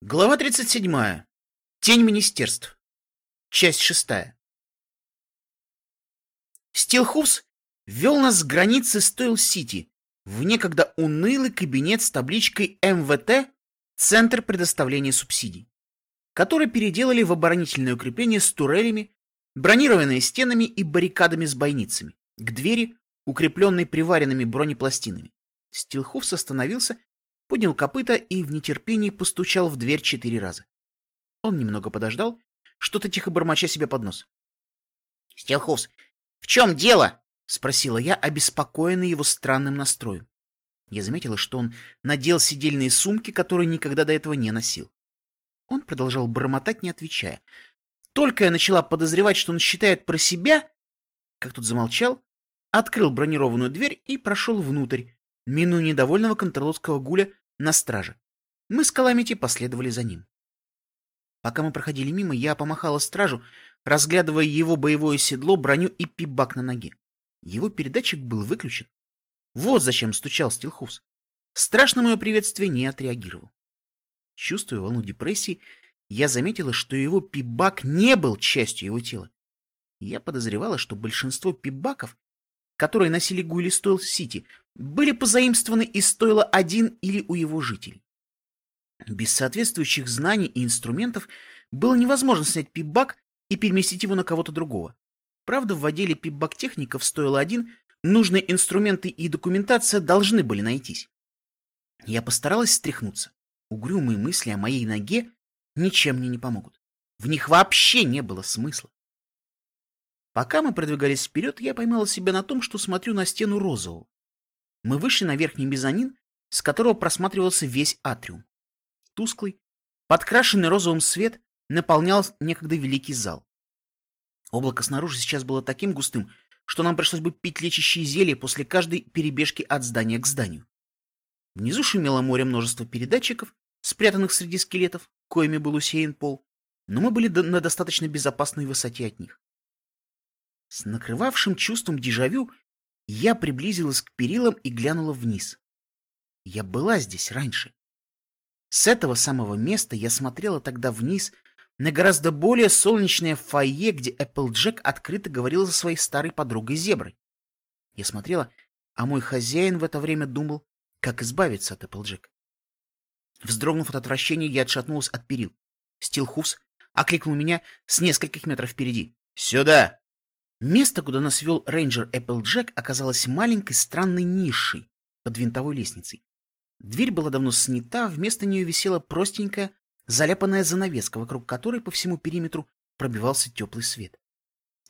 Глава 37. Тень министерств. Часть 6. Стилхус вел нас с границы Стойл-Сити в некогда унылый кабинет с табличкой МВТ «Центр предоставления субсидий», который переделали в оборонительное укрепление с турелями, бронированными стенами и баррикадами с бойницами, к двери, укрепленной приваренными бронепластинами. Стилхус остановился поднял копыта и в нетерпении постучал в дверь четыре раза. Он немного подождал, что-то тихо бормоча себе под нос. — Стелховс, в чем дело? — спросила я, обеспокоенный его странным настроем. Я заметила, что он надел сидельные сумки, которые никогда до этого не носил. Он продолжал бормотать, не отвечая. Только я начала подозревать, что он считает про себя, как тут замолчал, открыл бронированную дверь и прошел внутрь, минуя недовольного контроловского гуля на страже. Мы с Каламити последовали за ним. Пока мы проходили мимо, я помахала стражу, разглядывая его боевое седло, броню и пибак на ноге. Его передатчик был выключен. Вот зачем стучал Стилхус. Страшно мое приветствие не отреагировал. Чувствуя волну депрессии, я заметила, что его пибак не был частью его тела. Я подозревала, что большинство пибаков, которые носили Гули Стойл Сити, были позаимствованы из стойла один или у его жителей. Без соответствующих знаний и инструментов было невозможно снять пип-бак и переместить его на кого-то другого. Правда, в отделе пип-бак техников стоило один, нужные инструменты и документация должны были найтись. Я постаралась стряхнуться. Угрюмые мысли о моей ноге ничем мне не помогут. В них вообще не было смысла. Пока мы продвигались вперед, я поймала себя на том, что смотрю на стену розового. Мы вышли на верхний мезонин, с которого просматривался весь атриум. Тусклый, подкрашенный розовым свет наполнял некогда великий зал. Облако снаружи сейчас было таким густым, что нам пришлось бы пить лечащие зелья после каждой перебежки от здания к зданию. Внизу шумело море множества передатчиков, спрятанных среди скелетов, коими был усеян пол, но мы были на достаточно безопасной высоте от них. С накрывавшим чувством дежавю я приблизилась к перилам и глянула вниз. Я была здесь раньше. С этого самого места я смотрела тогда вниз на гораздо более солнечное фойе, где Эпплджек открыто говорил со своей старой подругой Зеброй. Я смотрела, а мой хозяин в это время думал, как избавиться от Эпплджек. Вздрогнув от отвращения, я отшатнулась от перил. Стилхус окликнул меня с нескольких метров впереди. «Сюда!» Место, куда нас вел рейнджер Эпплджек, оказалось маленькой странной нишей под винтовой лестницей. Дверь была давно снята, вместо нее висела простенькая, заляпанная занавеска, вокруг которой по всему периметру пробивался теплый свет.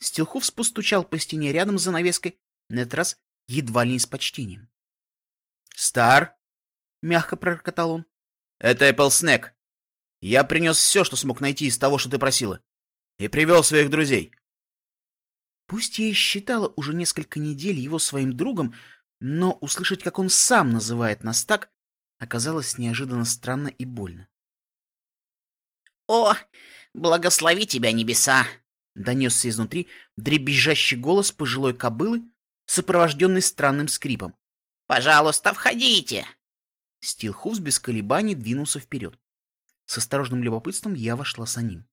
Стилхов постучал по стене рядом с занавеской, на этот раз едва ли не с почтением. «Стар!» — мягко пророкотал он. «Это Эппл Снег. Я принес все, что смог найти из того, что ты просила, и привел своих друзей. Пусть я и считала уже несколько недель его своим другом, но услышать, как он сам называет нас так, оказалось неожиданно странно и больно. «О, благослови тебя, небеса!» — донесся изнутри дребезжащий голос пожилой кобылы, сопровожденный странным скрипом. «Пожалуйста, входите!» Стилхуфс без колебаний двинулся вперед. С осторожным любопытством я вошла за ним.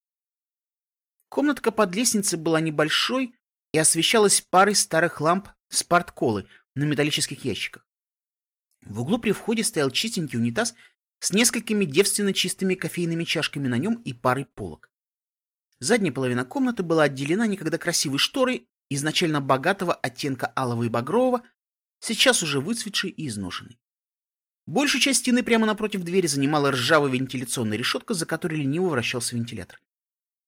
Комнатка под лестницей была небольшой, и освещалась парой старых ламп спартколы на металлических ящиках. В углу при входе стоял чистенький унитаз с несколькими девственно чистыми кофейными чашками на нем и парой полок. Задняя половина комнаты была отделена некогда красивой шторой изначально богатого оттенка алого и багрового, сейчас уже выцветшей и изношенной. Большую часть стены прямо напротив двери занимала ржавая вентиляционная решетка, за которой лениво вращался вентилятор.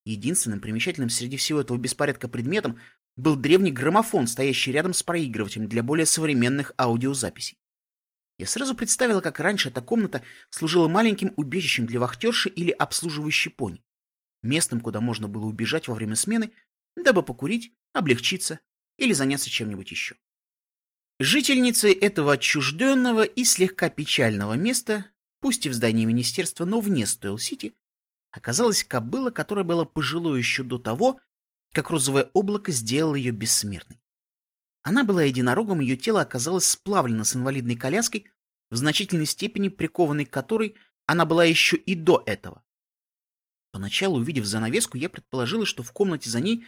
Единственным примечательным среди всего этого беспорядка предметом был древний граммофон, стоящий рядом с проигрывателем для более современных аудиозаписей. Я сразу представила, как раньше эта комната служила маленьким убежищем для вахтерши или обслуживающей пони, местом, куда можно было убежать во время смены, дабы покурить, облегчиться или заняться чем-нибудь еще. Жительницей этого отчужденного и слегка печального места, пусть и в здании министерства, но вне Стойл-Сити, оказалась кобыла, которая была пожилой еще до того, как розовое облако сделало ее бессмертной. Она была единорогом, ее тело оказалось сплавлено с инвалидной коляской, в значительной степени прикованной к которой Она была еще и до этого. Поначалу, увидев занавеску, я предположила, что в комнате за ней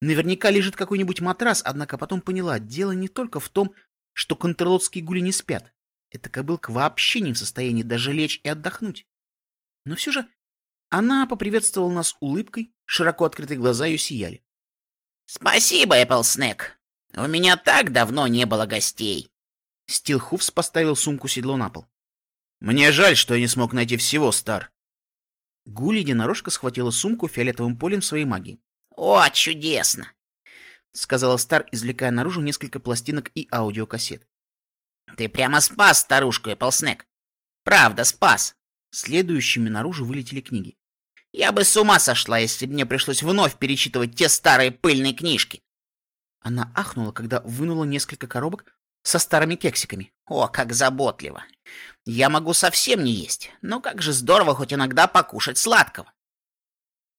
наверняка лежит какой-нибудь матрас, однако потом поняла, дело не только в том, что контрлотские гули не спят. Эта кобылка вообще не в состоянии даже лечь и отдохнуть. Но все же она поприветствовала нас улыбкой, широко открытые глаза ее сияли. «Спасибо, Эпплснэк. У меня так давно не было гостей». Стилхуфс поставил сумку-седло на пол. «Мне жаль, что я не смог найти всего, Стар». Гули единорожка схватила сумку фиолетовым полем своей магии. «О, чудесно!» — сказала Стар, извлекая наружу несколько пластинок и аудиокассет. «Ты прямо спас старушку, Эпплснэк. Правда, спас». Следующими наружу вылетели книги. Я бы с ума сошла, если бы мне пришлось вновь перечитывать те старые пыльные книжки. Она ахнула, когда вынула несколько коробок со старыми кексиками. О, как заботливо. Я могу совсем не есть, но как же здорово хоть иногда покушать сладкого.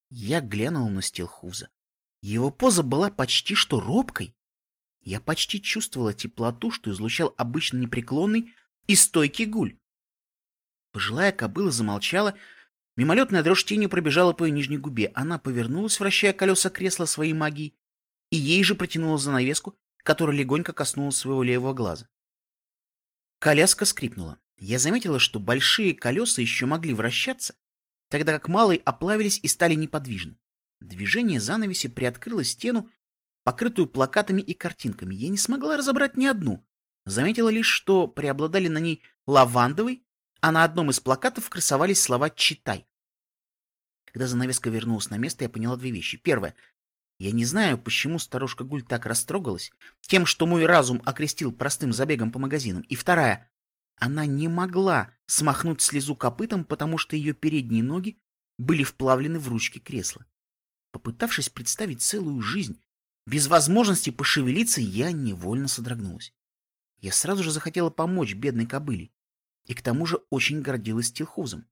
Я глянул на Стилхуза. Его поза была почти что робкой. Я почти чувствовала теплоту, что излучал обычно непреклонный и стойкий гуль. Пожилая кобыла замолчала, Мимолетная дрожь тенью пробежала по ее нижней губе. Она повернулась, вращая колеса кресла своей магией, и ей же протянула занавеску, которая легонько коснулась своего левого глаза. Коляска скрипнула. Я заметила, что большие колеса еще могли вращаться, тогда как малые оплавились и стали неподвижны. Движение занавеси приоткрыло стену, покрытую плакатами и картинками. Я не смогла разобрать ни одну. Заметила лишь, что преобладали на ней лавандовый а на одном из плакатов красовались слова «Читай». Когда занавеска вернулась на место, я поняла две вещи. Первое. Я не знаю, почему старушка Гуль так растрогалась тем, что мой разум окрестил простым забегом по магазинам. И вторая. Она не могла смахнуть слезу копытом, потому что ее передние ноги были вплавлены в ручки кресла. Попытавшись представить целую жизнь без возможности пошевелиться, я невольно содрогнулась. Я сразу же захотела помочь бедной кобыле и к тому же очень гордилась Стилхузом.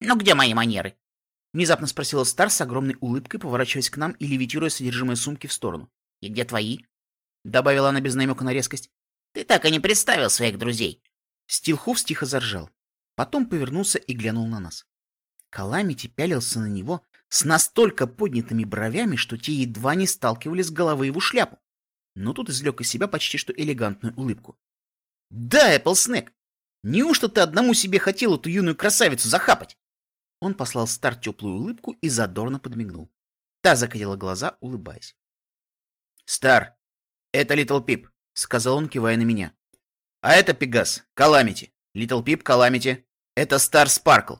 «Ну где мои манеры?» — внезапно спросила Стар с огромной улыбкой, поворачиваясь к нам и левитируя содержимое сумки в сторону. «И где твои?» — добавила она без намека на резкость. «Ты так и не представил своих друзей». Стилхуз тихо заржал. Потом повернулся и глянул на нас. Каламити пялился на него с настолько поднятыми бровями, что те едва не сталкивались с головы его шляпу. Но тут извлек из себя почти что элегантную улыбку. «Да, Эпплснэк, Неужто ты одному себе хотел эту юную красавицу захапать? Он послал Стар теплую улыбку и задорно подмигнул. Та закатила глаза, улыбаясь. «Стар, это Литл Пип», — сказал он, кивая на меня. «А это Пегас, Каламити. Литл Пип, Каламити. Это Стар Спаркл».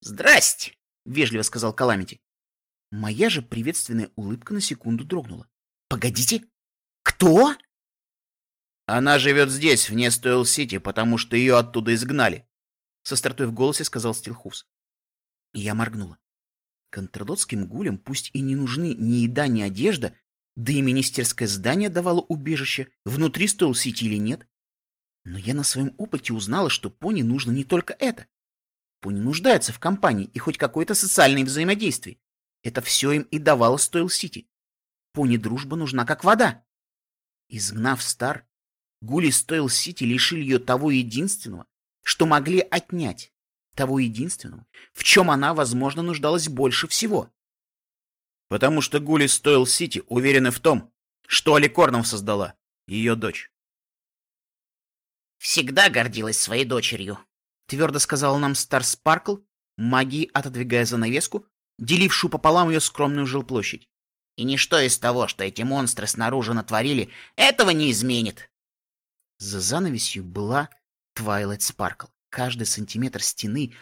«Здрасте», — вежливо сказал Каламити. Моя же приветственная улыбка на секунду дрогнула. «Погодите, кто?» Она живет здесь, вне Стойл-Сити, потому что ее оттуда изгнали. Со стартой в голосе сказал Стилхус. Я моргнула. Контролотским гулям пусть и не нужны ни еда, ни одежда, да и министерское здание давало убежище, внутри Стойл-Сити или нет. Но я на своем опыте узнала, что пони нужно не только это. Пони нуждаются в компании и хоть какое-то социальное взаимодействие. Это все им и давало Стойл-Сити. Пони дружба нужна как вода. Изгнав Стар, Гули стоил Сити лишили ее того единственного, что могли отнять, того единственного, в чем она, возможно, нуждалась больше всего. Потому что Гули стоил Сити уверены в том, что Аликорнов создала ее дочь. «Всегда гордилась своей дочерью», — твердо сказал нам Стар Спаркл, магией отодвигая занавеску, делившую пополам ее скромную жилплощадь. «И ничто из того, что эти монстры снаружи натворили, этого не изменит. За занавесью была Твайлайт Спаркл. Каждый сантиметр стены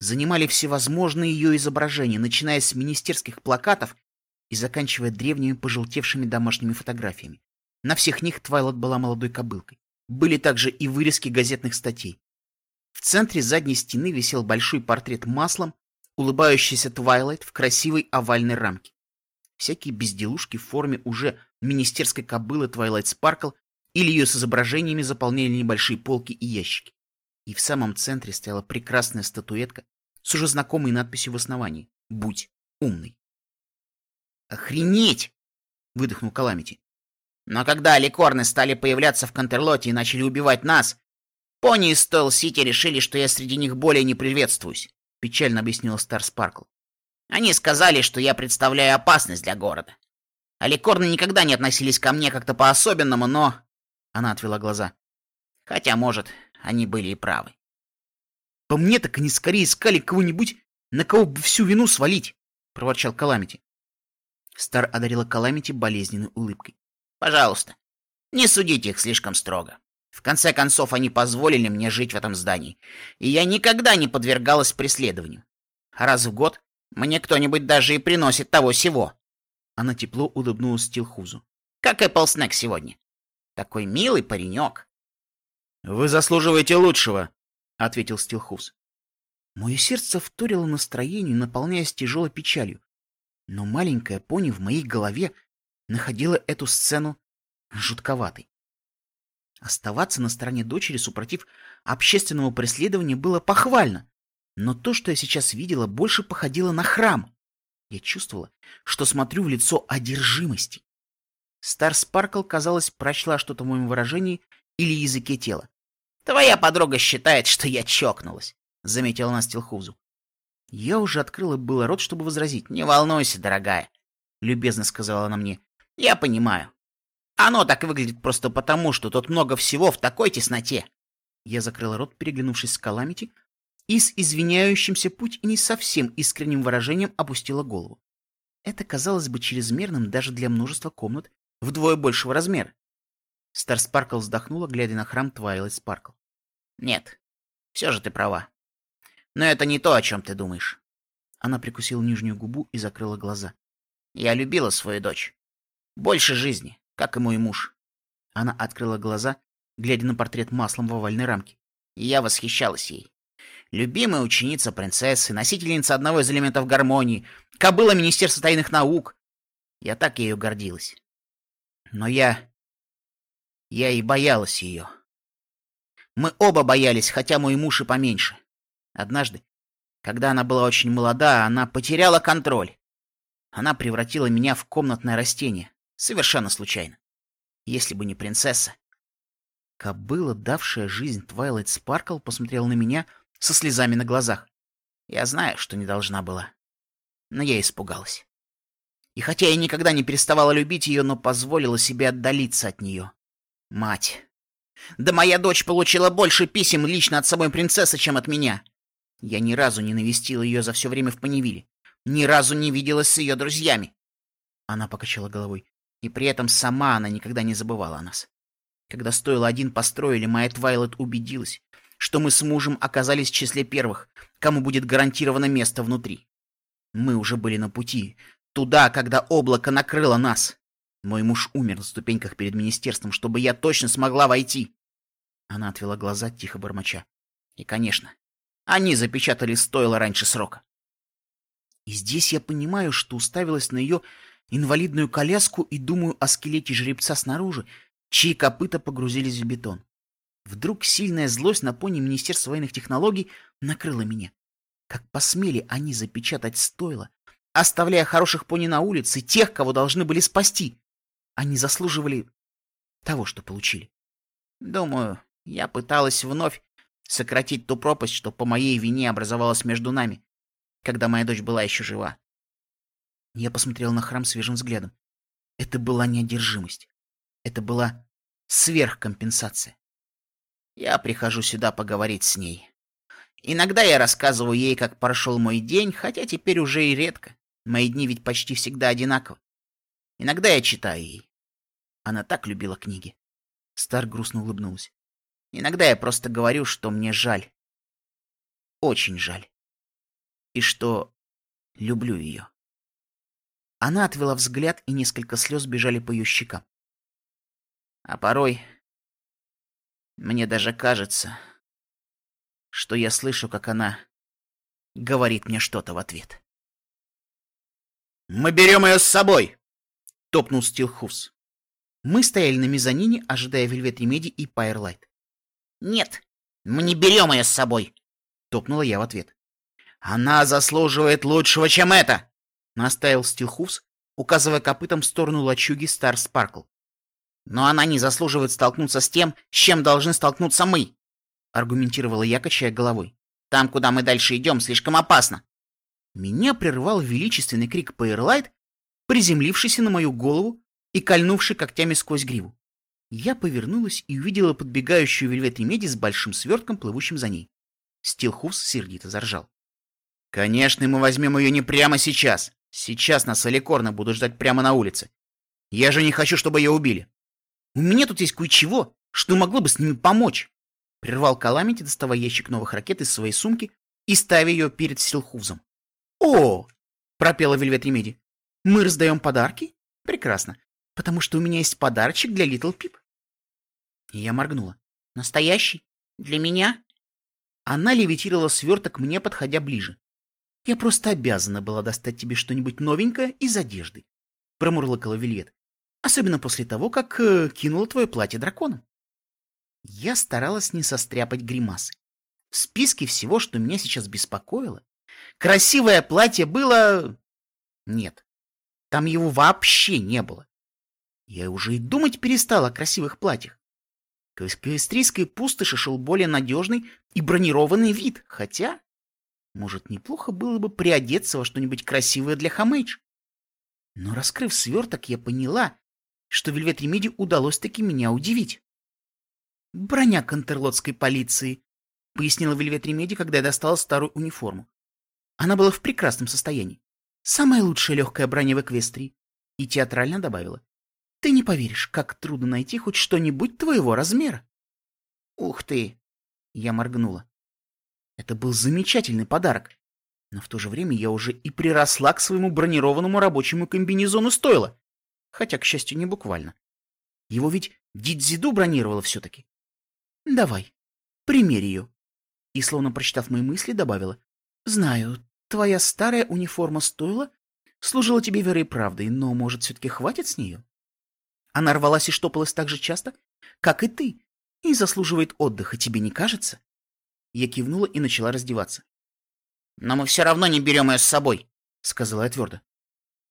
занимали всевозможные ее изображения, начиная с министерских плакатов и заканчивая древними пожелтевшими домашними фотографиями. На всех них Твайлайт была молодой кобылкой. Были также и вырезки газетных статей. В центре задней стены висел большой портрет маслом, улыбающейся Твайлайт в красивой овальной рамке. Всякие безделушки в форме уже министерской кобылы Твайлайт Спаркл или ее с изображениями заполняли небольшие полки и ящики. И в самом центре стояла прекрасная статуэтка с уже знакомой надписью в основании «Будь умный». «Охренеть!» — выдохнул Каламити. «Но когда ликорны стали появляться в Контерлоте и начали убивать нас, Пони из Стойл-Сити решили, что я среди них более не приветствуюсь, печально объяснила Стар Спаркл. Они сказали, что я представляю опасность для города. Аликорны никогда не относились ко мне как-то по-особенному, но... Она отвела глаза. Хотя, может, они были и правы. По мне так они скорее искали кого-нибудь, на кого бы всю вину свалить, проворчал Каламити. Стар одарила Каламити болезненной улыбкой. Пожалуйста, не судите их слишком строго. В конце концов, они позволили мне жить в этом здании, и я никогда не подвергалась преследованию. Раз в год мне кто-нибудь даже и приносит того сего. Она тепло улыбнулась Стилхузу. Как Эппл Снэк сегодня. Такой милый паренек. Вы заслуживаете лучшего, ответил Стилхуз. Мое сердце вторило настроению, наполняясь тяжелой печалью. Но маленькая пони в моей голове находила эту сцену жутковатой. Оставаться на стороне дочери, супротив общественного преследования, было похвально. Но то, что я сейчас видела, больше походило на храм. Я чувствовала, что смотрю в лицо одержимости. Стар Спаркл, казалось, прочла что-то в моем выражении или языке тела. «Твоя подруга считает, что я чокнулась», — заметила она Стилхузу. Я уже открыла было рот, чтобы возразить. «Не волнуйся, дорогая», — любезно сказала она мне. «Я понимаю. Оно так выглядит просто потому, что тут много всего в такой тесноте. Я закрыла рот, переглянувшись с Каламити, и с извиняющимся путь и не совсем искренним выражением опустила голову. Это казалось бы чрезмерным даже для множества комнат вдвое большего размера. Стар Спаркл вздохнула, глядя на храм Твайлайт Спаркл. «Нет, все же ты права. Но это не то, о чем ты думаешь». Она прикусила нижнюю губу и закрыла глаза. «Я любила свою дочь. Больше жизни как и мой муж. Она открыла глаза, глядя на портрет маслом в овальной рамке. Я восхищалась ей. Любимая ученица принцессы, носительница одного из элементов гармонии, кобыла Министерства тайных наук. Я так ею гордилась. Но я... Я и боялась ее. Мы оба боялись, хотя мой муж и поменьше. Однажды, когда она была очень молода, она потеряла контроль. Она превратила меня в комнатное растение. Совершенно случайно. Если бы не принцесса. Кобыла, давшая жизнь Твайлайт Спаркл, посмотрела на меня со слезами на глазах. Я знаю, что не должна была. Но я испугалась. И хотя я никогда не переставала любить ее, но позволила себе отдалиться от нее. Мать. Да моя дочь получила больше писем лично от самой принцессы, чем от меня. Я ни разу не навестила ее за все время в Паневиле. Ни разу не виделась с ее друзьями. Она покачала головой. И при этом сама она никогда не забывала о нас. Когда стоило один построили, моя Твайлет убедилась, что мы с мужем оказались в числе первых, кому будет гарантировано место внутри. Мы уже были на пути, туда, когда облако накрыло нас. Мой муж умер на ступеньках перед министерством, чтобы я точно смогла войти. Она отвела глаза, тихо бормоча. И, конечно, они запечатали стойло раньше срока. И здесь я понимаю, что уставилась на ее инвалидную коляску и думаю о скелете жеребца снаружи, чьи копыта погрузились в бетон. Вдруг сильная злость на пони Министерства военных технологий накрыла меня. Как посмели они запечатать стойло, оставляя хороших пони на улице, тех, кого должны были спасти. Они заслуживали того, что получили. Думаю, я пыталась вновь сократить ту пропасть, что по моей вине образовалась между нами, когда моя дочь была еще жива. Я посмотрел на храм свежим взглядом. Это была неодержимость. Это была сверхкомпенсация. Я прихожу сюда поговорить с ней. Иногда я рассказываю ей, как прошел мой день, хотя теперь уже и редко. Мои дни ведь почти всегда одинаковы. Иногда я читаю ей. Она так любила книги. Стар грустно улыбнулась. Иногда я просто говорю, что мне жаль. Очень жаль. И что люблю ее. Она отвела взгляд, и несколько слез бежали по ее щекам. А порой мне даже кажется, что я слышу, как она говорит мне что-то в ответ. «Мы берем ее с собой!» — топнул Стилхус. Мы стояли на мезонине, ожидая Вельвет Ремеди и Пайерлайт. «Нет, мы не берем ее с собой!» — топнула я в ответ. «Она заслуживает лучшего, чем это!» — настаивал Стилхуфс, указывая копытом в сторону лачуги Стар Спаркл. «Но она не заслуживает столкнуться с тем, с чем должны столкнуться мы!» аргументировала я, качая головой. Там, куда мы дальше идем, слишком опасно. Меня прервал величественный крик Пейерлайт, приземлившийся на мою голову и кольнувший когтями сквозь гриву. Я повернулась и увидела подбегающую Вельвет Ремеди с большим свертком, плывущим за ней. Стилхус сердито заржал. «Конечно, мы возьмем ее не прямо сейчас. Сейчас нас Аликорна будут ждать прямо на улице. Я же не хочу, чтобы ее убили. У меня тут есть кое-чего, что могло бы с ними помочь. Прервал Каламити, доставая ящик новых ракет из своей сумки и ставя ее перед Силхузом. «О!» — пропела Вельвет Ремеди. «Мы раздаем подарки? Прекрасно, потому что у меня есть подарочек для Литл Пип». Я моргнула. «Настоящий? Для меня?» Она левитировала сверток мне, подходя ближе. «Я просто обязана была достать тебе что-нибудь новенькое из одежды», — промурлыкала Вельвет. «Особенно после того, как э, кинула твое платье дракону». Я старалась не состряпать гримасы. В списке всего, что меня сейчас беспокоило, красивое платье было... Нет, там его вообще не было. Я уже и думать перестала о красивых платьях. К эсквестрийской пустоши шел более надежный и бронированный вид, хотя, может, неплохо было бы приодеться во что-нибудь красивое для Хамейдж. Но, раскрыв сверток, я поняла, что Вельвет Ремиди удалось таки меня удивить. «Броня контерлотской полиции», — пояснила Вельвет Ремеди, когда я достала старую униформу. Она была в прекрасном состоянии. Самая лучшая легкая броня в Эквестрии. И театрально добавила. «Ты не поверишь, как трудно найти хоть что-нибудь твоего размера». «Ух ты!» — я моргнула. Это был замечательный подарок. Но в то же время я уже и приросла к своему бронированному рабочему комбинезону стойла. Хотя, к счастью, не буквально. Его ведь Дидзиду бронировала все-таки. Давай, примерь ее. И, словно прочитав мои мысли, добавила. Знаю, твоя старая униформа стоила, служила тебе верой и правдой, но, может, все-таки хватит с нее? Она рвалась и штопалась так же часто, как и ты, и заслуживает отдыха, тебе не кажется? Я кивнула и начала раздеваться. «Но мы все равно не берем ее с собой», — сказала я твердо.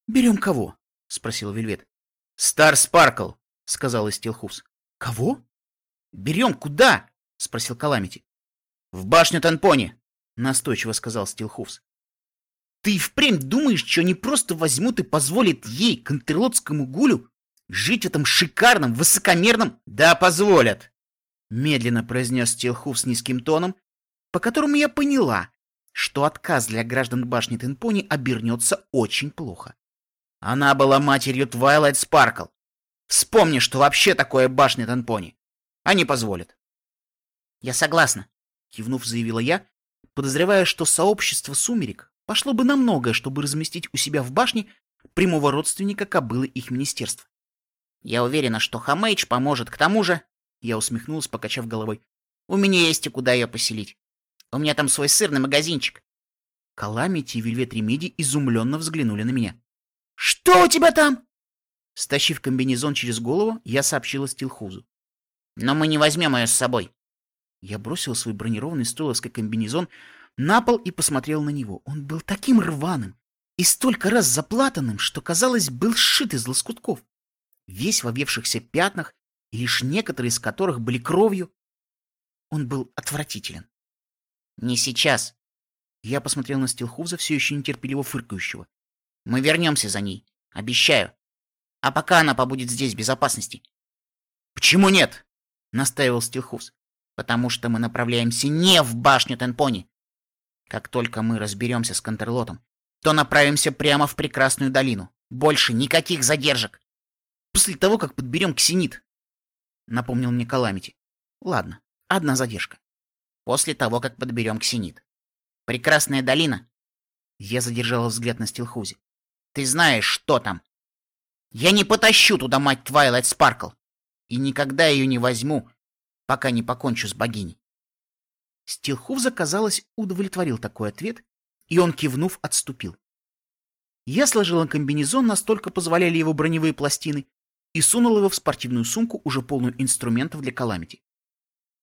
«Берем кого?» — спросила Вельвет. «Стар Спаркл», — сказала Стилхус. «Кого?» «Берем куда?» — спросил Каламити. «В башню Танпони», — настойчиво сказал Стилхуфс. «Ты впрямь думаешь, что они просто возьмут и позволят ей, контрлотскому гулю, жить в этом шикарном, высокомерном...» «Да, позволят!» — медленно произнес Стилхуфс низким тоном, по которому я поняла, что отказ для граждан башни Тенпони обернется очень плохо. Она была матерью Твайлайт Спаркл. Вспомни, что вообще такое башня Тенпони. Они позволят. Я согласна, кивнув, заявила я, подозревая, что сообщество сумерек пошло бы на многое, чтобы разместить у себя в башне прямого родственника кобылы их министерства. Я уверена, что Хомейдж поможет. К тому же, я усмехнулась, покачав головой, у меня есть и куда ее поселить. У меня там свой сырный магазинчик. Каламити и Вельвет Ремиди изумленно взглянули на меня. «Что у тебя там?» Стащив комбинезон через голову, я сообщила Стилхузу. Но мы не возьмем ее с собой. Я бросил свой бронированный стойловский комбинезон на пол и посмотрел на него. Он был таким рваным и столько раз заплатанным, что, казалось, был сшит из лоскутков. Весь в овевшихся пятнах, и лишь некоторые из которых были кровью. Он был отвратителен. «Не сейчас». Я посмотрел на Стилхуза, все еще нетерпеливо фыркающего. «Мы вернемся за ней. Обещаю. А пока она побудет здесь в безопасности». «Почему нет?» настаивал Стилхус. «Потому что мы направляемся не в башню Тенпони. Как только мы разберемся с Контрлотом, то направимся прямо в прекрасную долину. Больше никаких задержек. После того, как подберем ксенит», — напомнил мне Каламити. «Ладно, одна задержка. После того, как подберем ксенит. Прекрасная долина». Я задержала взгляд на Стилхузе. «Ты знаешь, что там?» «Я не потащу туда мать Твайлайт Спаркл и никогда ее не возьму, пока не покончу с богиней. Стилхув, казалось, удовлетворил такой ответ, и он, кивнув, отступил. Я сложила комбинезон, настолько позволяли его броневые пластины, и сунул его в спортивную сумку, уже полную инструментов для каламити.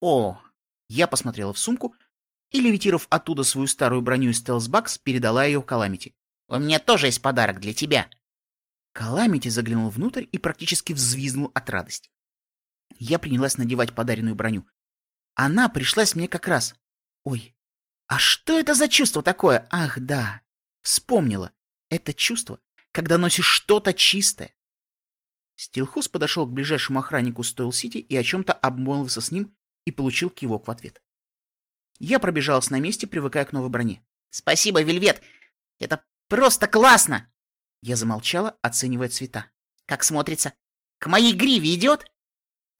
О! Я посмотрела в сумку и, левитировав оттуда свою старую броню из Стелсбакс, передала ее каламити. «У меня тоже есть подарок для тебя!» Каламити заглянул внутрь и практически взвизнул от радости. Я принялась надевать подаренную броню. она пришлась мне как раз. Ой, а что это за чувство такое? Ах, да, вспомнила. Это чувство, когда носишь что-то чистое. Стилхус подошел к ближайшему охраннику Стойл-Сити и о чем-то обмолвился с ним и получил кивок в ответ. Я пробежалась на месте, привыкая к новой броне. «Спасибо, Вельвет! Это просто классно!» Я замолчала, оценивая цвета. «Как смотрится? К моей гриве идет?»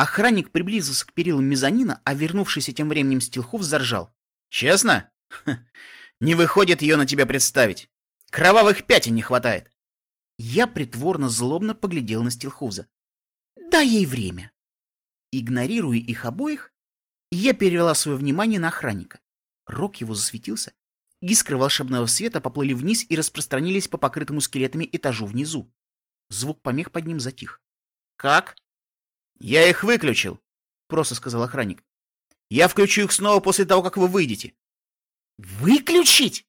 Охранник приблизился к перилам мезонина, а вернувшийся тем временем Стилхуф заржал. «Честно? Ха, не выходит ее на тебя представить. Кровавых пятен не хватает». Я притворно злобно поглядел на Стилхуза. «Дай ей время». Игнорируя их обоих, я перевела свое внимание на охранника. Рог его засветился. Искры волшебного света поплыли вниз и распространились по покрытому скелетами этажу внизу. Звук помех под ним затих. «Как?» «Я их выключил», — просто сказал охранник. «Я включу их снова после того, как вы выйдете». «Выключить?»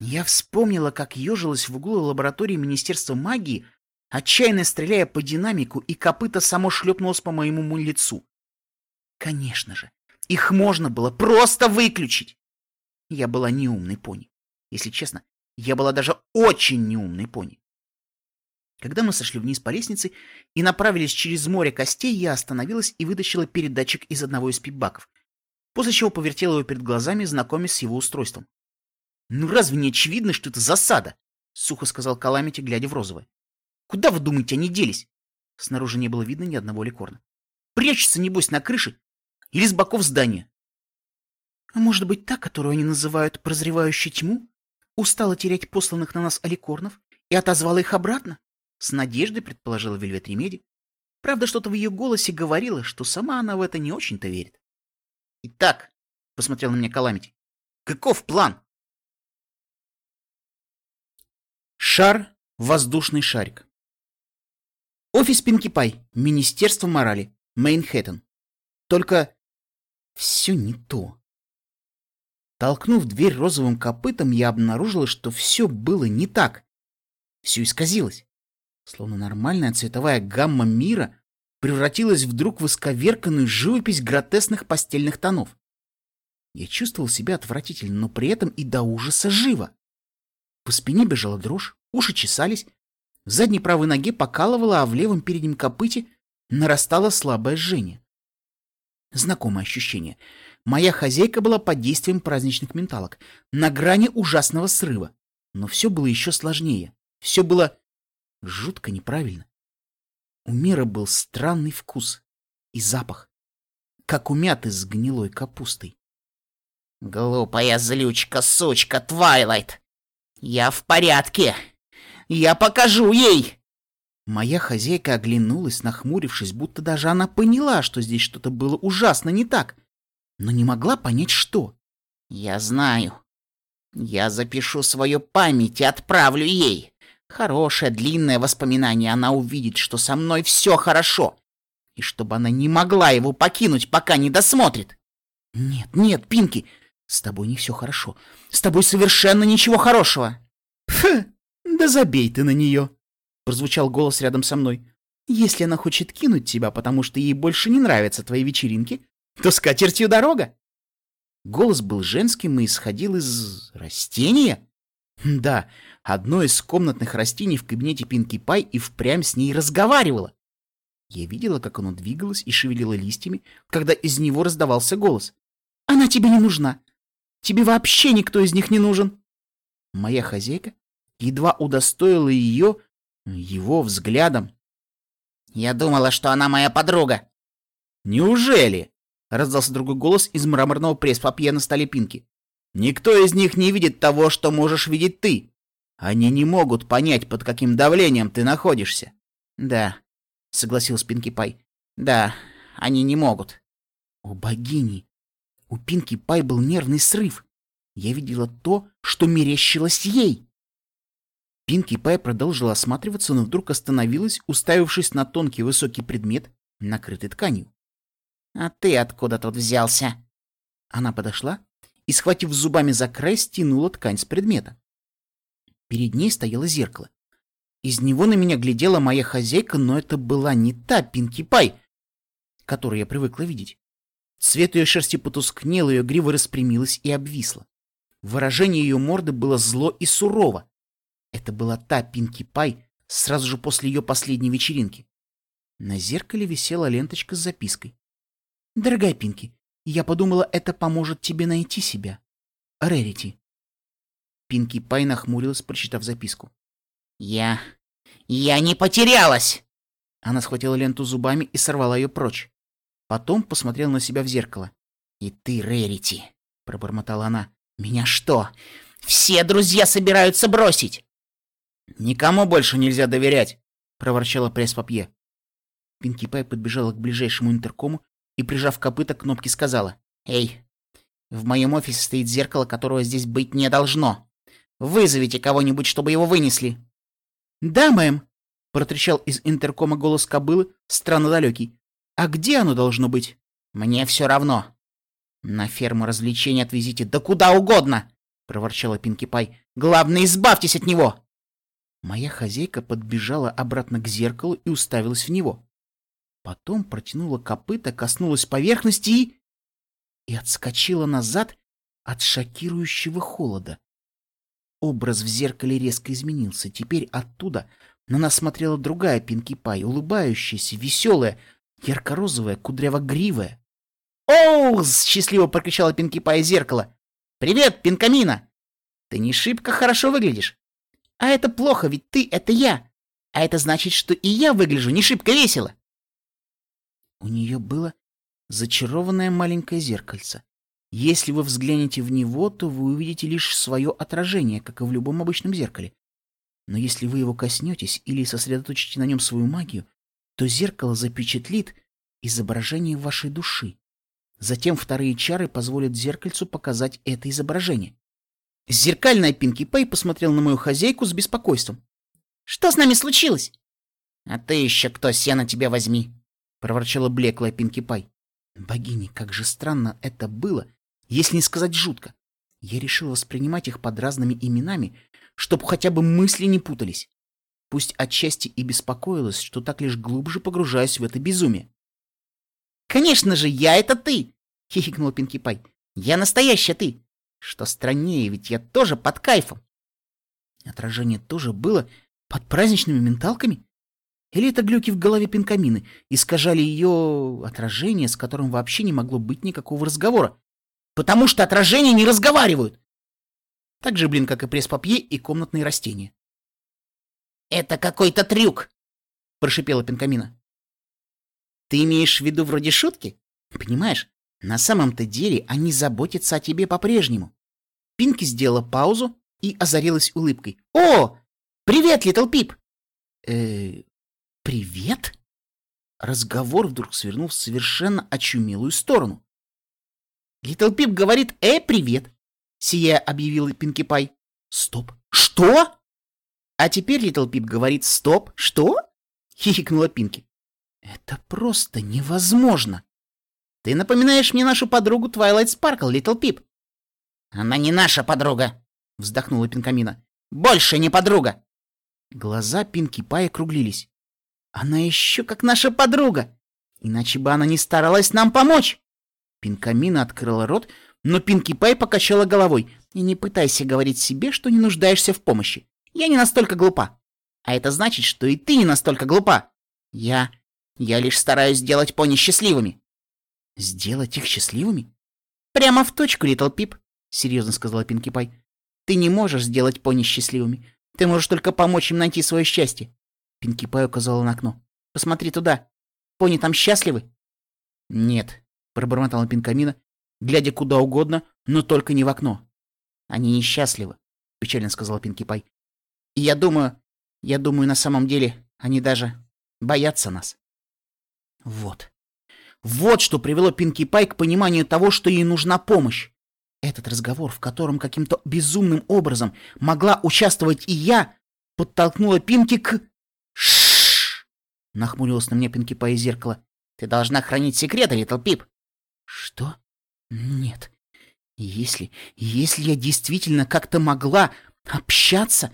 Я вспомнила, как ежилась в углу лаборатории Министерства магии, отчаянно стреляя по динамику, и копыта само шлепнулось по моему лицу. Конечно же, их можно было просто выключить. Я была неумной пони. Если честно, я была даже очень неумной пони. Когда мы сошли вниз по лестнице и направились через море костей, я остановилась и вытащила передатчик из одного из пипбаков, после чего повертела его перед глазами, знакомясь с его устройством. «Ну разве не очевидно, что это засада?» — сухо сказал Каламити, глядя в розовое. «Куда, вы думаете, они делись?» Снаружи не было видно ни одного ликорна. «Прячутся, небось, на крыше или с боков здания». «А может быть, та, которую они называют прозревающей тьму, устала терять посланных на нас аликорнов и отозвала их обратно?» С надеждой предположила Вельвет Ремеди. Правда, что-то в ее голосе говорило, что сама она в это не очень-то верит. «Итак», — посмотрел на меня Каламити, — «каков план?» Шар — воздушный шарик. Офис Пинки Пай, Министерство морали, Мейнхэттен. Только все не то. Толкнув дверь розовым копытом, я обнаружила, что все было не так. Все исказилось. Словно нормальная цветовая гамма мира превратилась вдруг в исковерканную живопись гротесных постельных тонов. Я чувствовал себя отвратительно, но при этом и до ужаса живо. По спине бежала дрожь, уши чесались, в задней правой ноге покалывало, а в левом переднем копыте нарастало слабое жжение. Знакомое ощущение. Моя хозяйка была под действием праздничных менталок, на грани ужасного срыва. Но все было еще сложнее. Все было жутко неправильно. У мира был странный вкус и запах, как у мяты с гнилой капустой. «Глупая злючка, сучка, Твайлайт!» «Я в порядке! Я покажу ей!» Моя хозяйка оглянулась, нахмурившись, будто даже она поняла, что здесь что-то было ужасно не так, но не могла понять, что. «Я знаю. Я запишу свою память и отправлю ей. Хорошее длинное воспоминание, она увидит, что со мной все хорошо, и чтобы она не могла его покинуть, пока не досмотрит». «Нет, нет, Пинки, с тобой не все хорошо. С тобой совершенно ничего хорошего. Фу, да забей ты на нее. Прозвучал голос рядом со мной. Если она хочет кинуть тебя, потому что ей больше не нравятся твои вечеринки, то с катертью дорога. Голос был женским и исходил из растения. Да, одно из комнатных растений в кабинете Пинки Пай и впрямь с ней разговаривало. Я видела, как оно двигалось и шевелило листьями, когда из него раздавался голос. «Она тебе не нужна. Тебе вообще никто из них не нужен. Моя хозяйка едва удостоила ее его взглядом. Я думала, что она моя подруга. Неужели? Раздался другой голос из мраморного пресс-папье на столе Пинки. Никто из них не видит того, что можешь видеть ты. Они не могут понять, под каким давлением ты находишься. Да, согласился Пинки Пай. Да, они не могут. О, богини! У Пинки Пай был нервный срыв. Я видела то, что мерещилось ей. Пинки Пай продолжила осматриваться, но вдруг остановилась, уставившись на тонкий высокий предмет, накрытый тканью. «А ты откуда тут взялся?» Она подошла и, схватив зубами за край, стянула ткань с предмета. Перед ней стояло зеркало. Из него на меня глядела моя хозяйка, но это была не та Пинки Пай, которую я привыкла видеть. Цвет ее шерсти потускнел, ее грива распрямилась и обвисла. Выражение ее морды было зло и сурово. Это была та Пинки Пай сразу же после ее последней вечеринки. На зеркале висела ленточка с запиской. «Дорогая Пинки, я подумала, это поможет тебе найти себя. Рерити». Пинки Пай нахмурилась, прочитав записку. «Я... я не потерялась!» Она схватила ленту зубами и сорвала ее прочь. Потом посмотрела на себя в зеркало. «И ты, Рерити!» — пробормотала она. «Меня что, все друзья собираются бросить?» «Никому больше нельзя доверять!» — проворчала пресс-папье. Пинки Пай подбежала к ближайшему интеркому и, прижав копыта, кнопки сказала. «Эй, в моем офисе стоит зеркало, которого здесь быть не должно. Вызовите кого-нибудь, чтобы его вынесли». «Да, мэм!» — протрещал из интеркома голос кобылы, странно далекий. «А где оно должно быть?» «Мне все равно. На ферму развлечений отвезите, да куда угодно!» — проворчала Пинки Пай. «Главное, избавьтесь от него!» Моя хозяйка подбежала обратно к зеркалу и уставилась в него. Потом протянула копыта, коснулась поверхности и... и отскочила назад от шокирующего холода. Образ в зеркале резко изменился. Теперь оттуда на нас смотрела другая Пинки Пай, улыбающаяся, веселая, ярко-розовая, кудряво-гривая. «Оу!» — счастливо прокричала Пинки Пай из зеркала. «Привет, Пинкамина! Ты не шибко хорошо выглядишь. А это плохо, ведь ты — это я. А это значит, что и я выгляжу не шибко весело». У нее было зачарованное маленькое зеркальце. Если вы взглянете в него, то вы увидите лишь свое отражение, как и в любом обычном зеркале. Но если вы его коснетесь или сосредоточите на нем свою магию, то зеркало запечатлит изображение вашей души. Затем вторые чары позволят зеркальцу показать это изображение. Зеркальная Пинки Пэй посмотрел на мою хозяйку с беспокойством. «Что с нами случилось?» «А ты еще кто, сено тебя возьми!» — проворчала блеклая Пинки Пай. Богини, как же странно это было, если не сказать жутко. Я решил воспринимать их под разными именами, чтобы хотя бы мысли не путались. Пусть отчасти и беспокоилась, что так лишь глубже погружаюсь в это безумие. «Конечно же, я — это ты!» — хихикнула Пинки Пай. «Я настоящая ты! Что страннее, ведь я тоже под кайфом!» Отражение тоже было под праздничными менталками? Или это глюки в голове Пинкамины искажали ее отражение, с которым вообще не могло быть никакого разговора? Потому что отражения не разговаривают! Так же, блин, как и пресс-папье и комнатные растения. «Это какой-то трюк!» — прошипела Пинкамина. «Ты имеешь в виду вроде шутки? Понимаешь, на самом-то деле они заботятся о тебе по-прежнему». Пинки сделала паузу и озарилась улыбкой. «О! Привет, Литл Пип!» «Э, привет?» Разговор вдруг свернул в совершенно очумелую сторону. «Литл Пип говорит «Э, привет!» Сияя, объявила Пинки Пай. Стоп. Что? А теперь Литл Пип говорит «Стоп! Что?» Хихикнула Пинки. Это просто невозможно. Ты напоминаешь мне нашу подругу Твайлайт Спаркл, Литл Пип. Она не наша подруга, вздохнула Пинкамина. Больше не подруга. Глаза Пинки Пай округлились. Она еще как наша подруга. Иначе бы она не старалась нам помочь. Пинкамина открыла рот, но Пинки Пай покачала головой. И не пытайся говорить себе, что не нуждаешься в помощи. Я не настолько глупа. А это значит, что и ты не настолько глупа. Я... я лишь стараюсь сделать пони счастливыми. Сделать их счастливыми? Прямо в точку, Литл Пип, серьезно сказала Пинки Пай. Ты не можешь сделать пони счастливыми. Ты можешь только помочь им найти свое счастье. Пинки Пай указала на окно. Посмотри туда. Пони там счастливы? Нет, пробормотала Пинкамина глядя куда угодно, но только не в окно. «Они несчастливы», — печально сказала Пинки Пай. «И я думаю, я думаю, на самом деле они даже боятся нас». Вот. Вот что привело Пинки Пай к пониманию того, что ей нужна помощь. Этот разговор, в котором каким-то безумным образом могла участвовать и я, подтолкнула Пинки к... Нахмурилась на меня Пинки Пай из зеркала. «Ты должна хранить секреты, Литл Пип». «Что?» Нет. Если... если я действительно как-то могла общаться,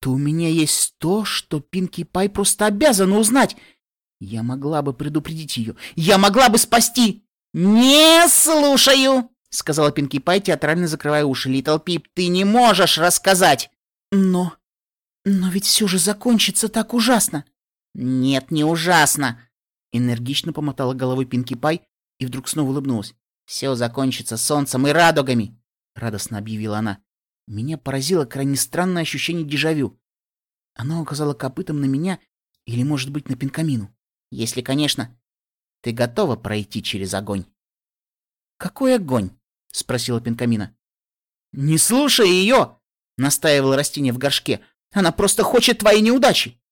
то у меня есть то, что Пинки Пай просто обязана узнать. Я могла бы предупредить ее. Я могла бы спасти. «Не слушаю!» — сказала Пинки Пай, театрально закрывая уши. «Литл Пип, ты не можешь рассказать!» «Но... но ведь все же закончится так ужасно!» «Нет, не ужасно!» Энергично помотала головой Пинки Пай и вдруг снова улыбнулась. «Все закончится солнцем и радугами!» — радостно объявила она. Меня поразило крайне странное ощущение дежавю. Она указала копытом на меня или, может быть, на Пинкамину. «Если, конечно, ты готова пройти через огонь?» «Какой огонь?» — спросила Пинкамина. «Не слушай ее!» — настаивало растение в горшке. «Она просто хочет твоей неудачи!»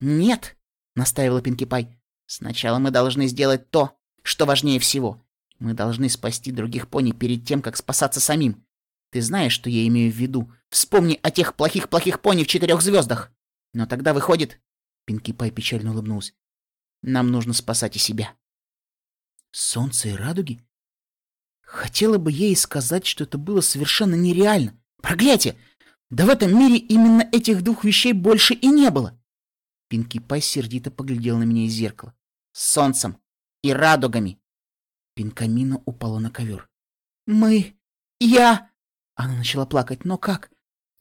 «Нет!» — настаивала Пинки Пай. «Сначала мы должны сделать то, что важнее всего. Мы должны спасти других пони перед тем, как спасаться самим. Ты знаешь, что я имею в виду. Вспомни о тех плохих-плохих пони в четырех звездах. Но тогда выходит...» Пинки Пай печально улыбнулась. «Нам нужно спасать и себя». «Солнце и радуги?» Хотела бы ей сказать, что это было совершенно нереально. Проклятие! Да в этом мире именно этих двух вещей больше и не было. Пинки Пай сердито поглядел на меня из зеркала. С солнцем и радугами. Пинкамина упала на ковер. «Мы... я...» Она начала плакать. «Но как?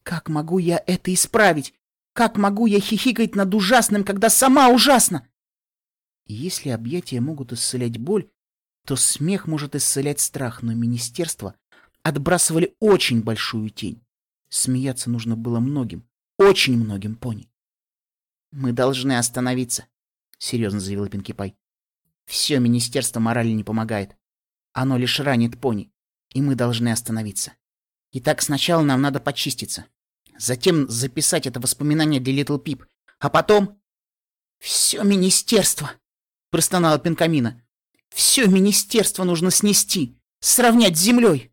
Как могу я это исправить? Как могу я хихикать над ужасным, когда сама ужасна?» Если объятия могут исцелять боль, то смех может исцелять страх, но министерство отбрасывали очень большую тень. Смеяться нужно было многим, очень многим пони. «Мы должны остановиться», — серьезно заявил Пинки Пай. «Все министерство морали не помогает. Оно лишь ранит пони, и мы должны остановиться. Итак, сначала нам надо почиститься, затем записать это воспоминание для Литл Пип, а потом...» «Все министерство!» — простонала Пинкамина. Все министерство нужно снести, сравнять с землей.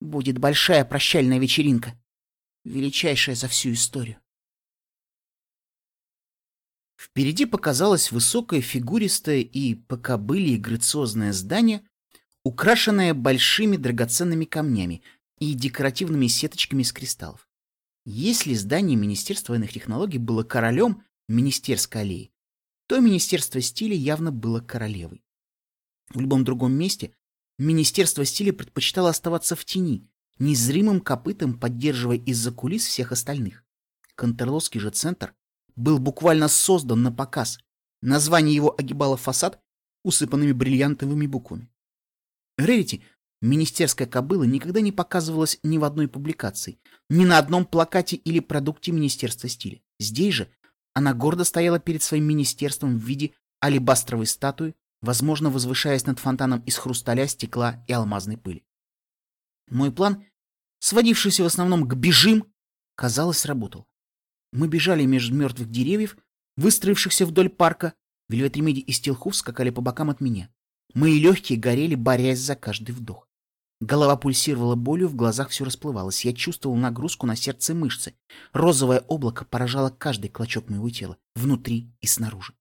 Будет большая прощальная вечеринка. Величайшая за всю историю. Впереди показалось высокое, фигуристое и пока были грациозное здание, украшенное большими драгоценными камнями и декоративными сеточками из кристаллов. Если здание Министерства военных технологий было королем Министерской аллеи, то Министерство стиля явно было королевой. В любом другом месте Министерство стиля предпочитало оставаться в тени, незримым копытом поддерживая из-за кулис всех остальных. Контерлосский же центр был буквально создан на показ. Название его огибало фасад усыпанными бриллиантовыми буквами. Рерити, министерская кобыла, никогда не показывалась ни в одной публикации, ни на одном плакате или продукте Министерства стиля. Здесь же она гордо стояла перед своим министерством в виде алебастровой статуи возможно, возвышаясь над фонтаном из хрусталя, стекла и алмазной пыли. Мой план, сводившийся в основном к «бежим», казалось, сработал. Мы бежали между мертвых деревьев, выстроившихся вдоль парка, Вельвет Ремеди и Стилхувз скакали по бокам от меня. Мои легкие горели, борясь за каждый вдох. Голова пульсировала болью, в глазах все расплывалось. Я чувствовал нагрузку на сердце и мышцы. Розовое облако поражало каждый клочок моего тела, внутри и снаружи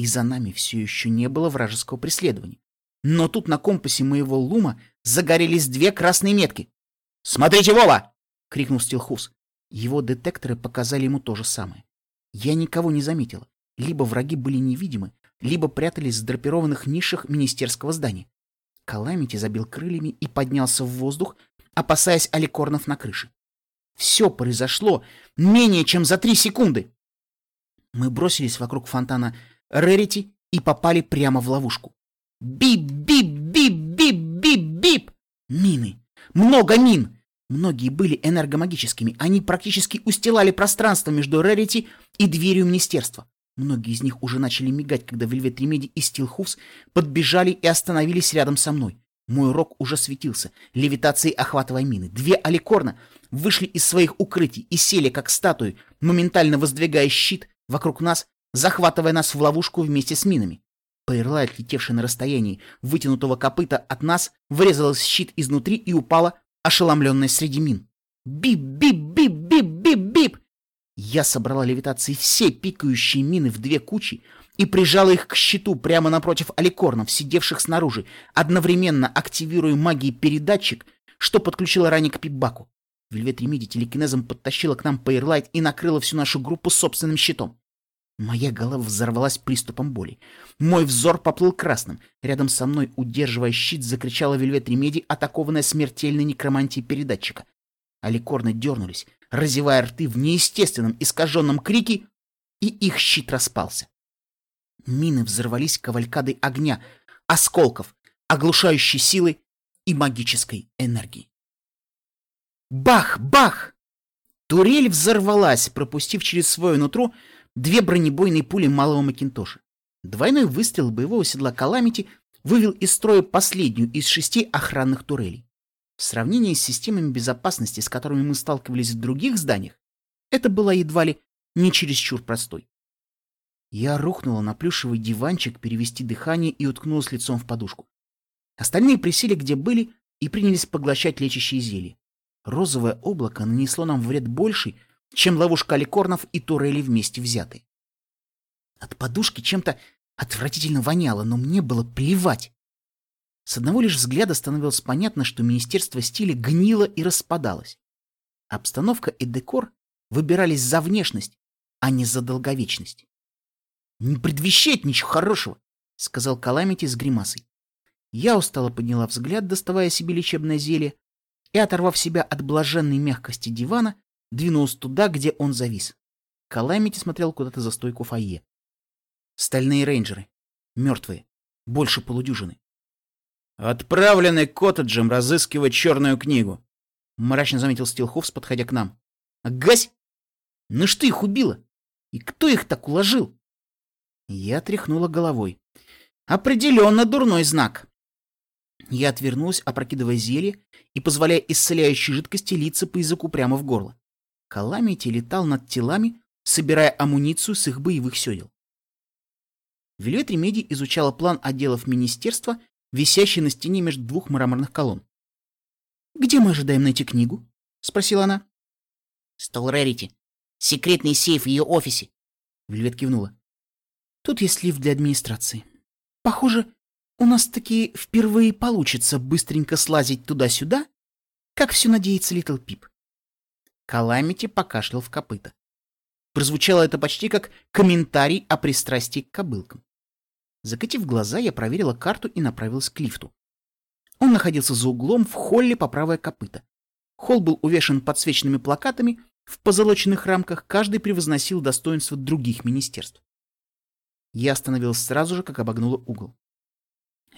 и за нами все еще не было вражеского преследования. Но тут на компасе моего лума загорелись две красные метки. «Смотрите, Вова!» — крикнул Стилхус. Его детекторы показали ему то же самое. Я никого не заметила. Либо враги были невидимы, либо прятались в драпированных нишах министерского здания. Каламити забил крыльями и поднялся в воздух, опасаясь аликорнов на крыше. Все произошло менее чем за три секунды. Мы бросились вокруг фонтана Рерити и попали прямо в ловушку. Бип-бип-бип-бип-бип-бип! Мины! Много мин! Многие были энергомагическими. Они практически устилали пространство между Рерити и дверью министерства. Многие из них уже начали мигать, когда Вельвет Ремеди и Стилхувз подбежали и остановились рядом со мной. Мой рог уже светился, левитацией охватывая мины. Две аликорна вышли из своих укрытий и сели, как статуи, моментально воздвигая щит вокруг нас захватывая нас в ловушку вместе с минами. Пейрлайт, летевший на расстоянии вытянутого копыта от нас, врезалась в щит изнутри и упала, ошеломленная среди мин. Бип-бип-бип-бип-бип-бип! Я собрала левитацией все пикающие мины в две кучи и прижала их к щиту прямо напротив аликорнов, сидевших снаружи, одновременно активируя магией передатчик, что подключила ранее к пипбаку. Вельвет Ремиди телекинезом подтащила к нам Пейрлайт и накрыла всю нашу группу собственным щитом. Моя голова взорвалась приступом боли. Мой взор поплыл красным. Рядом со мной, удерживая щит, закричала Вельвет Ремеди, атакованная смертельной некромантией передатчика. Аликорны дернулись, разевая рты в неестественном искаженном крике, и их щит распался. Мины взорвались кавалькадой огня, осколков, оглушающей силы и магической энергии. Бах! Бах! Турель взорвалась, пропустив через свое нутро две бронебойные пули малого Макинтоша. Двойной выстрел боевого седла Каламити вывел из строя последнюю из шести охранных турелей. В сравнении с системами безопасности, с которыми мы сталкивались в других зданиях, это было едва ли не чересчур простой. Я рухнула на плюшевый диванчик перевести дыхание и уткнулась лицом в подушку. Остальные присели, где были, и принялись поглощать лечащие зелья. Розовое облако нанесло нам вред больший, чем ловушка аликорнов и турели вместе взятые. От подушки чем-то отвратительно воняло, но мне было плевать. С одного лишь взгляда становилось понятно, что Министерство стиля гнило и распадалось. Обстановка и декор выбирались за внешность, а не за долговечность. «Не предвещает ничего хорошего», — сказал Каламити с гримасой. Я устало подняла взгляд, доставая себе лечебное зелье, и, оторвав себя от блаженной мягкости дивана, двинулась туда, где он завис. Каламити смотрел куда-то за стойку фойе. Стальные рейнджеры. Мертвые. Больше полудюжины. «Отправлены коттеджем разыскивать черную книгу», — мрачно заметил Стилховс, подходя к нам. «Гась! Ну что их убило? И кто их так уложил?» Я тряхнула головой. «Определенно дурной знак. Я отвернулась, опрокидывая зелье и позволяя исцеляющей жидкости литься по языку прямо в горло. Каламити летал над телами, собирая амуницию с их боевых седел. Вельвет Ремеди изучала план отделов министерства, висящий на стене между двух мраморных колонн. «Где мы ожидаем найти книгу?» — спросила она. «Стол Рерити. Секретный сейф в ее офисе». Вельвет кивнула. «Тут есть лифт для администрации. Похоже, у нас таки впервые получится быстренько слазить туда-сюда, как все надеется Литл Пип. Каламити покашлял в копыто. Прозвучало это почти как комментарий о пристрастии к кобылкам. Закатив глаза, я проверила карту и направилась к лифту. Он находился за углом в холле по правое копыто. Холл был увешан подсвеченными плакатами, в позолоченных рамках каждый превозносил достоинства других министерств. Я остановилась сразу же, как обогнула угол.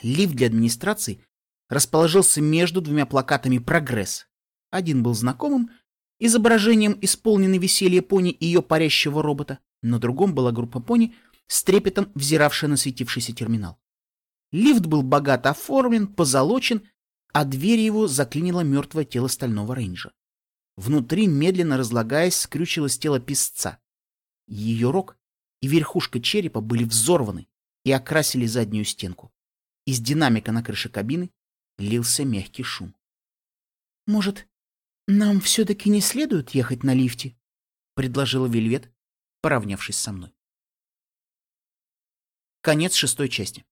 Лифт для администрации расположился между двумя плакатами «Прогресс». Один был знакомым, изображением исполненной веселья пони и ее парящего робота, на другом была группа пони с трепетом взиравшая на светившийся терминал. Лифт был богато оформлен, позолочен, а дверь его заклинило мертвое тело стального рейнджа. Внутри, медленно разлагаясь, скрючилось тело песца. Ее рог и верхушка черепа были взорваны и окрасили заднюю стенку. Из динамика на крыше кабины лился мягкий шум. «Может, нам все-таки не следует ехать на лифте?» — предложила Вельвет, поравнявшись со мной. Конец шестой части.